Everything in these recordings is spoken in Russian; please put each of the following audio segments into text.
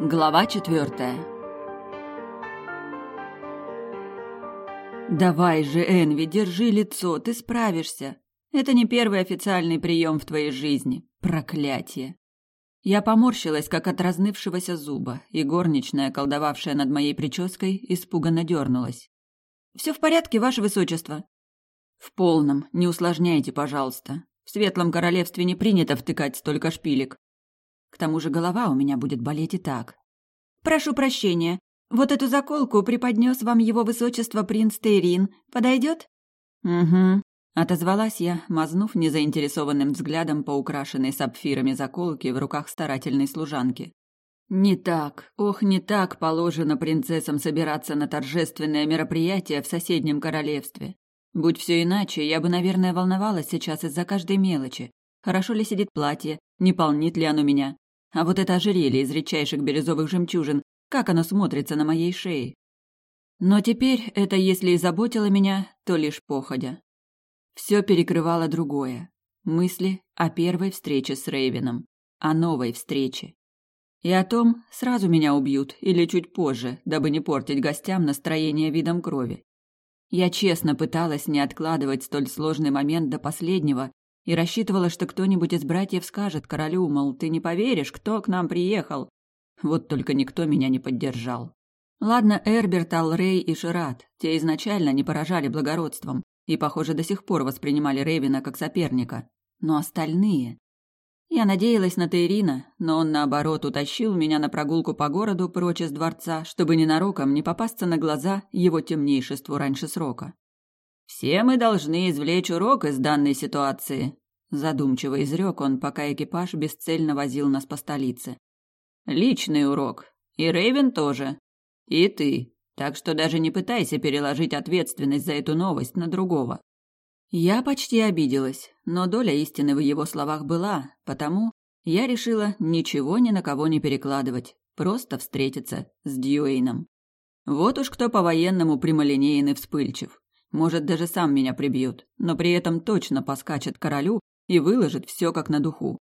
Глава четвертая. «Давай же, Энви, держи лицо, ты справишься. Это не первый официальный прием в твоей жизни. Проклятие!» Я поморщилась, как от разнывшегося зуба, и горничная, колдовавшая над моей прической, испуганно дернулась. «Все в порядке, ваше высочество?» «В полном. Не усложняйте, пожалуйста. В Светлом Королевстве не принято втыкать столько шпилек. К тому же голова у меня будет болеть и так. «Прошу прощения. Вот эту заколку преподнес вам его высочество принц Тейрин. Подойдет?» «Угу», — отозвалась я, мазнув незаинтересованным взглядом по украшенной сапфирами заколке в руках старательной служанки. «Не так, ох, не так положено принцессам собираться на торжественное мероприятие в соседнем королевстве. Будь все иначе, я бы, наверное, волновалась сейчас из-за каждой мелочи. Хорошо ли сидит платье, не полнит ли оно меня? А вот это ожерелье из редчайших бирюзовых жемчужин, как оно смотрится на моей шее? Но теперь это, если и заботило меня, то лишь походя. Все перекрывало другое. Мысли о первой встрече с Рейвеном, о новой встрече. И о том, сразу меня убьют или чуть позже, дабы не портить гостям настроение видом крови. Я честно пыталась не откладывать столь сложный момент до последнего и рассчитывала, что кто-нибудь из братьев скажет королю, мол, ты не поверишь, кто к нам приехал. Вот только никто меня не поддержал. Ладно, Эрберт, Алрей и Шират, те изначально не поражали благородством и, похоже, до сих пор воспринимали Рейвина как соперника. Но остальные... Я надеялась на Тейрина, но он, наоборот, утащил меня на прогулку по городу прочь из дворца, чтобы ненароком не попасться на глаза его темнейшеству раньше срока. «Все мы должны извлечь урок из данной ситуации», – задумчиво изрек он, пока экипаж бесцельно возил нас по столице. «Личный урок. И Рейвен тоже. И ты. Так что даже не пытайся переложить ответственность за эту новость на другого». Я почти обиделась, но доля истины в его словах была, потому я решила ничего ни на кого не перекладывать, просто встретиться с Дьюэйном. Вот уж кто по-военному прямолинеен и вспыльчив. Может, даже сам меня прибьет, но при этом точно поскачет королю и выложит все как на духу.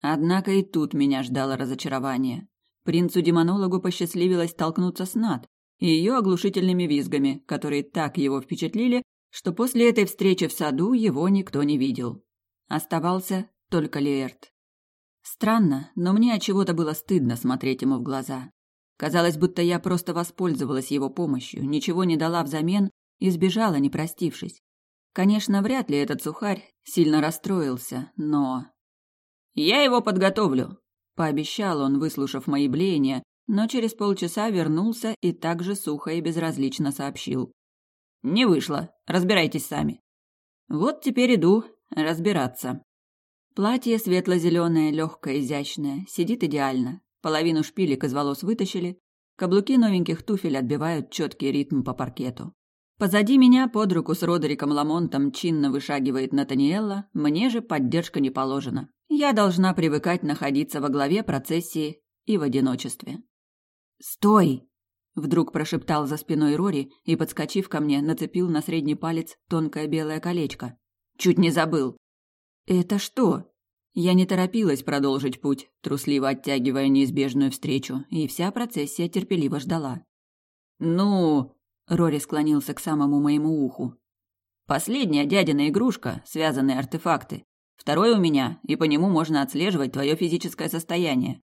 Однако и тут меня ждало разочарование. Принцу-демонологу посчастливилось столкнуться с Над и ее оглушительными визгами, которые так его впечатлили, что после этой встречи в саду его никто не видел. Оставался только Леэрт. Странно, но мне от чего-то было стыдно смотреть ему в глаза. Казалось, будто я просто воспользовалась его помощью, ничего не дала взамен и сбежала, не простившись. Конечно, вряд ли этот сухарь сильно расстроился, но... «Я его подготовлю», — пообещал он, выслушав мои блеяния, но через полчаса вернулся и также сухо и безразлично сообщил. «Не вышло. Разбирайтесь сами». Вот теперь иду разбираться. Платье светло-зеленое, легкое, изящное, сидит идеально. Половину шпилек из волос вытащили, каблуки новеньких туфель отбивают четкий ритм по паркету. Позади меня под руку с Родериком Ламонтом чинно вышагивает Натаниэлла, мне же поддержка не положена. Я должна привыкать находиться во главе процессии и в одиночестве. «Стой!» – вдруг прошептал за спиной Рори и, подскочив ко мне, нацепил на средний палец тонкое белое колечко. «Чуть не забыл!» «Это что?» Я не торопилась продолжить путь, трусливо оттягивая неизбежную встречу, и вся процессия терпеливо ждала. «Ну...» Рори склонился к самому моему уху. Последняя дядина игрушка, связанные артефакты. Второй у меня, и по нему можно отслеживать твое физическое состояние.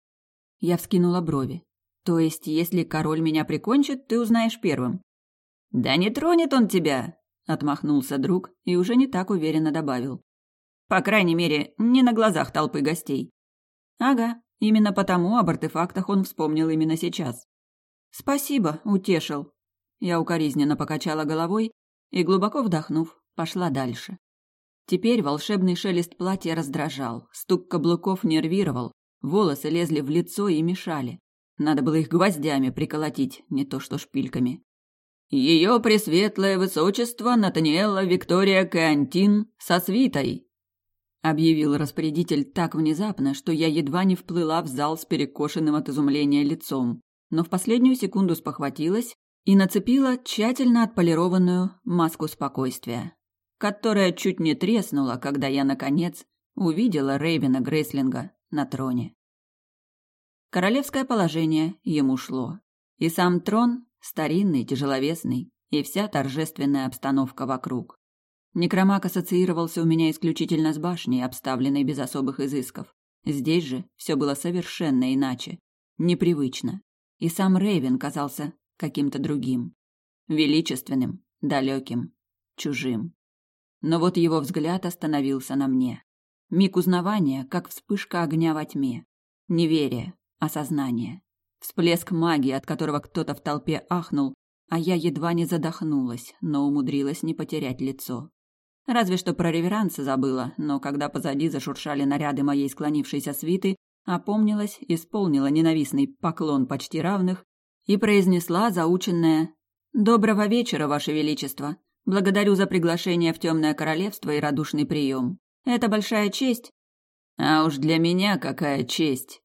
Я вскинула брови. То есть, если король меня прикончит, ты узнаешь первым. Да не тронет он тебя, отмахнулся друг и уже не так уверенно добавил. По крайней мере, не на глазах толпы гостей. Ага, именно потому об артефактах он вспомнил именно сейчас. Спасибо, утешил, я укоризненно покачала головой и, глубоко вдохнув, пошла дальше. Теперь волшебный шелест платья раздражал, стук каблуков нервировал, волосы лезли в лицо и мешали. Надо было их гвоздями приколотить, не то что шпильками. «Ее пресветлое высочество Натаниэла Виктория Кеантин со свитой!» объявил распорядитель так внезапно, что я едва не вплыла в зал с перекошенным от изумления лицом, но в последнюю секунду спохватилась и нацепила тщательно отполированную маску спокойствия, которая чуть не треснула, когда я, наконец, увидела Рейвена Грейслинга на троне. Королевское положение ему шло. И сам трон старинный, тяжеловесный, и вся торжественная обстановка вокруг. Некромак ассоциировался у меня исключительно с башней, обставленной без особых изысков. Здесь же все было совершенно иначе, непривычно. И сам Рейвен казался каким-то другим. Величественным, далеким, чужим. Но вот его взгляд остановился на мне. Миг узнавания, как вспышка огня во тьме. Неверие, осознание. Всплеск магии, от которого кто-то в толпе ахнул, а я едва не задохнулась, но умудрилась не потерять лицо. Разве что про реверансы забыла, но когда позади зашуршали наряды моей склонившейся свиты, опомнилась, исполнила ненавистный поклон почти равных и произнесла заученное «Доброго вечера, Ваше Величество! Благодарю за приглашение в Темное Королевство и радушный прием. Это большая честь». «А уж для меня какая честь!»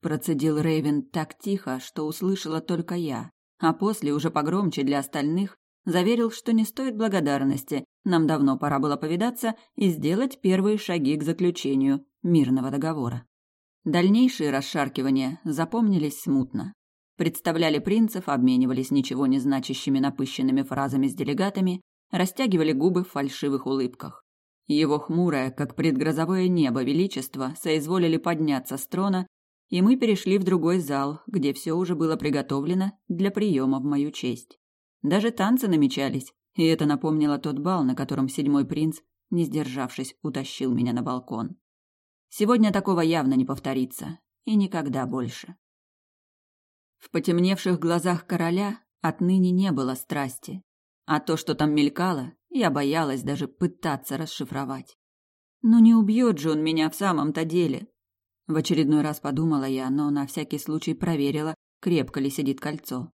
Процедил Рейвен так тихо, что услышала только я, а после уже погромче для остальных заверил, что не стоит благодарности, нам давно пора было повидаться и сделать первые шаги к заключению мирного договора. Дальнейшие расшаркивания запомнились смутно. Представляли принцев, обменивались ничего не значащими напыщенными фразами с делегатами, растягивали губы в фальшивых улыбках. Его хмурое, как предгрозовое небо, величество соизволили подняться с трона, и мы перешли в другой зал, где все уже было приготовлено для приема в мою честь. Даже танцы намечались, и это напомнило тот бал, на котором седьмой принц, не сдержавшись, утащил меня на балкон. Сегодня такого явно не повторится, и никогда больше. В потемневших глазах короля отныне не было страсти, а то, что там мелькало, я боялась даже пытаться расшифровать. Ну не убьет же он меня в самом-то деле. В очередной раз подумала я, но на всякий случай проверила, крепко ли сидит кольцо.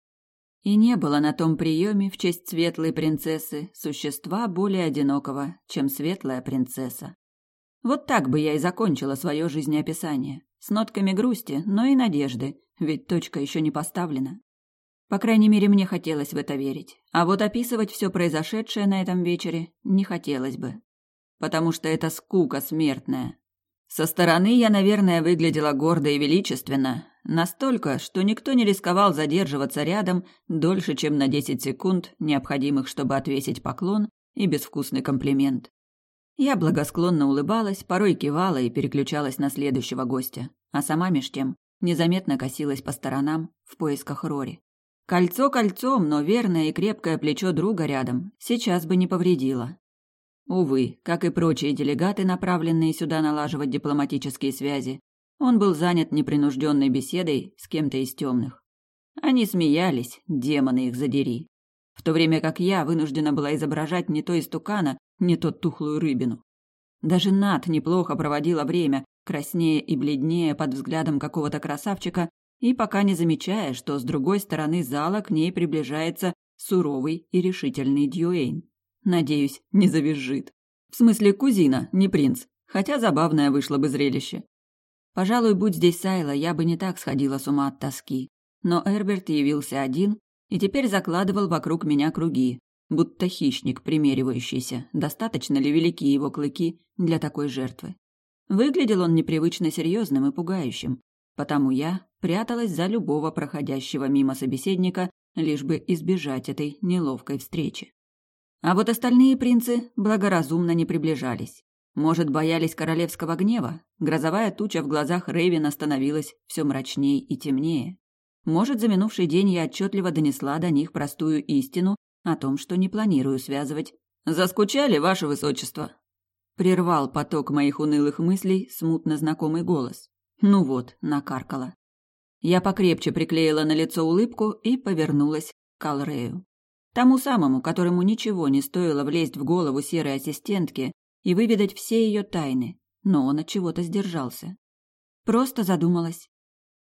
И не было на том приеме в честь светлой принцессы существа более одинокого, чем светлая принцесса. Вот так бы я и закончила свое жизнеописание, с нотками грусти, но и надежды, ведь точка еще не поставлена. По крайней мере, мне хотелось в это верить, а вот описывать все произошедшее на этом вечере не хотелось бы, потому что это скука смертная, со стороны я, наверное, выглядела гордо и величественно, настолько, что никто не рисковал задерживаться рядом дольше, чем на десять секунд, необходимых, чтобы отвесить поклон и безвкусный комплимент. Я благосклонно улыбалась, порой кивала и переключалась на следующего гостя, а сама меж тем незаметно косилась по сторонам в поисках Рори. Кольцо кольцом, но верное и крепкое плечо друга рядом сейчас бы не повредило. Увы, как и прочие делегаты, направленные сюда налаживать дипломатические связи, он был занят непринужденной беседой с кем-то из темных. Они смеялись, демоны их задери. В то время как я вынуждена была изображать не то истукана, не то тухлую рыбину. Даже Нат неплохо проводила время, краснее и бледнее под взглядом какого-то красавчика и пока не замечая, что с другой стороны зала к ней приближается суровый и решительный Дьюэйн. Надеюсь, не завизжит. В смысле, кузина, не принц. Хотя забавное вышло бы зрелище. Пожалуй, будь здесь Сайла, я бы не так сходила с ума от тоски. Но Эрберт явился один и теперь закладывал вокруг меня круги, будто хищник, примеривающийся, достаточно ли велики его клыки для такой жертвы. Выглядел он непривычно серьезным и пугающим, потому я пряталась за любого проходящего мимо собеседника, лишь бы избежать этой неловкой встречи. А вот остальные принцы благоразумно не приближались. Может, боялись королевского гнева? Грозовая туча в глазах Рейвена становилась все мрачнее и темнее. Может, за минувший день я отчетливо донесла до них простую истину о том, что не планирую связывать. «Заскучали, ваше высочество?» Прервал поток моих унылых мыслей смутно знакомый голос. Ну вот, накаркала. Я покрепче приклеила на лицо улыбку и повернулась к Алрею. Тому самому, которому ничего не стоило влезть в голову серой ассистентки и выведать все ее тайны, но он от чего-то сдержался. Просто задумалась.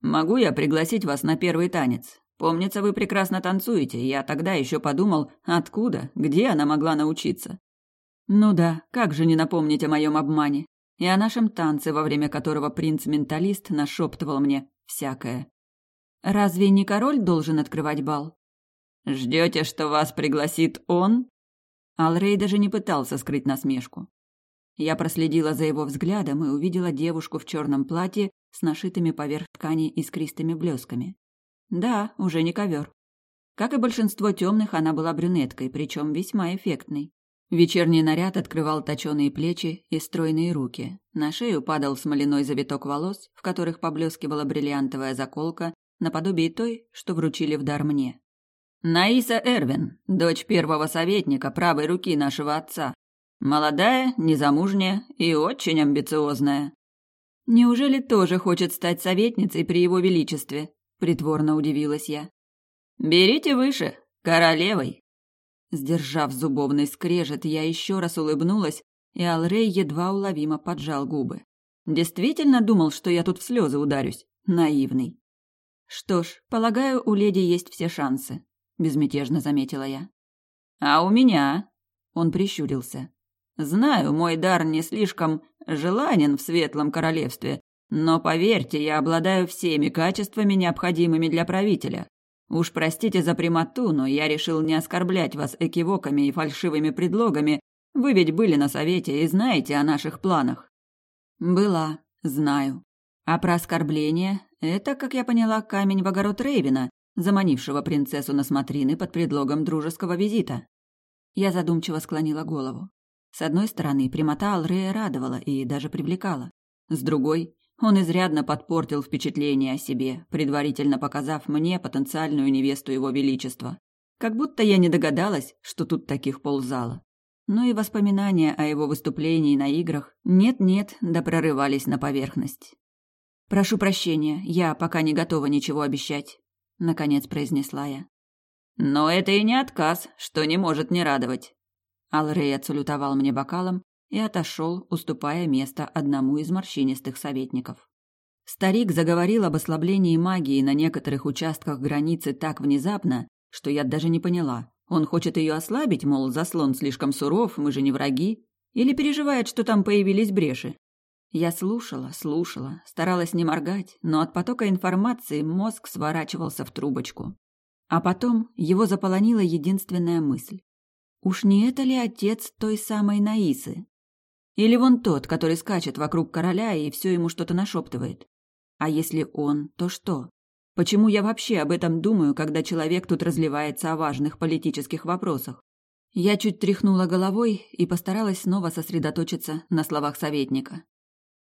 «Могу я пригласить вас на первый танец? Помнится, вы прекрасно танцуете, я тогда еще подумал, откуда, где она могла научиться». Ну да, как же не напомнить о моем обмане и о нашем танце, во время которого принц-менталист нашептывал мне всякое. Разве не король должен открывать бал? Ждете, что вас пригласит он? Алрей даже не пытался скрыть насмешку. Я проследила за его взглядом и увидела девушку в черном платье с нашитыми поверх ткани искристыми блесками. Да, уже не ковер. Как и большинство темных, она была брюнеткой, причем весьма эффектной. Вечерний наряд открывал точеные плечи и стройные руки. На шею падал смоляной завиток волос, в которых поблескивала бриллиантовая заколка, наподобие той, что вручили в дар мне. Наиса Эрвин, дочь первого советника правой руки нашего отца. Молодая, незамужняя и очень амбициозная. Неужели тоже хочет стать советницей при его величестве? Притворно удивилась я. Берите выше, королевой. Сдержав зубовный скрежет, я еще раз улыбнулась, и Алрей едва уловимо поджал губы. Действительно думал, что я тут в слезы ударюсь. Наивный. Что ж, полагаю, у леди есть все шансы, безмятежно заметила я. А у меня? Он прищурился. Знаю, мой дар не слишком желанен в светлом королевстве, но поверьте, я обладаю всеми качествами, необходимыми для правителя. Уж простите за прямоту, но я решил не оскорблять вас экивоками и фальшивыми предлогами. Вы ведь были на совете и знаете о наших планах. Была, знаю. А про оскорбление – это, как я поняла, камень в огород Рейвена, заманившего принцессу на смотрины под предлогом дружеского визита. Я задумчиво склонила голову. С одной стороны, прямота Алрея радовала и даже привлекала. С другой, он изрядно подпортил впечатление о себе, предварительно показав мне потенциальную невесту его величества. Как будто я не догадалась, что тут таких ползала. Но и воспоминания о его выступлении на играх нет-нет, да прорывались на поверхность. «Прошу прощения, я пока не готова ничего обещать», — наконец произнесла я. «Но это и не отказ, что не может не радовать. Алрей отсалютовал мне бокалом и отошел, уступая место одному из морщинистых советников. Старик заговорил об ослаблении магии на некоторых участках границы так внезапно, что я даже не поняла. Он хочет ее ослабить, мол, заслон слишком суров, мы же не враги, или переживает, что там появились бреши. Я слушала, слушала, старалась не моргать, но от потока информации мозг сворачивался в трубочку. А потом его заполонила единственная мысль. Уж не это ли отец той самой Наисы? Или вон тот, который скачет вокруг короля и все ему что-то нашептывает? А если он, то что? Почему я вообще об этом думаю, когда человек тут разливается о важных политических вопросах? Я чуть тряхнула головой и постаралась снова сосредоточиться на словах советника.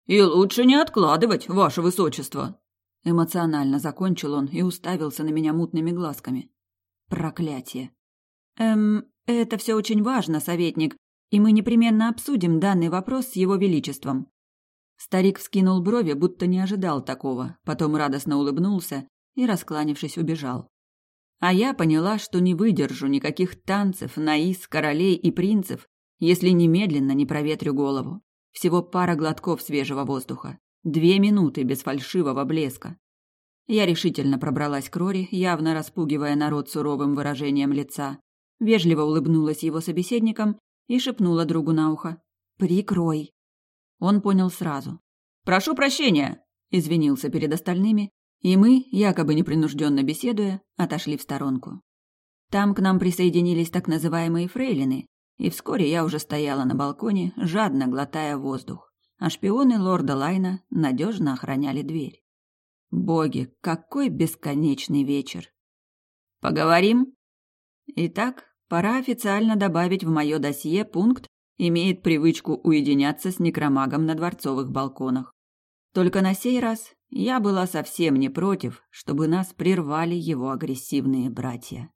«И лучше не откладывать, ваше высочество!» Эмоционально закончил он и уставился на меня мутными глазками. Проклятие. «Эм, это все очень важно, советник, и мы непременно обсудим данный вопрос с его величеством». Старик вскинул брови, будто не ожидал такого, потом радостно улыбнулся и, раскланившись, убежал. А я поняла, что не выдержу никаких танцев, наис, королей и принцев, если немедленно не проветрю голову. Всего пара глотков свежего воздуха. Две минуты без фальшивого блеска. Я решительно пробралась к Рори, явно распугивая народ суровым выражением лица, вежливо улыбнулась его собеседникам и шепнула другу на ухо. «Прикрой». Он понял сразу. «Прошу прощения», — извинился перед остальными, и мы, якобы непринужденно беседуя, отошли в сторонку. Там к нам присоединились так называемые фрейлины, и вскоре я уже стояла на балконе, жадно глотая воздух, а шпионы лорда Лайна надежно охраняли дверь. Боги, какой бесконечный вечер! «Поговорим?» Итак, Пора официально добавить в мое досье пункт «Имеет привычку уединяться с некромагом на дворцовых балконах». Только на сей раз я была совсем не против, чтобы нас прервали его агрессивные братья.